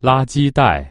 垃圾袋。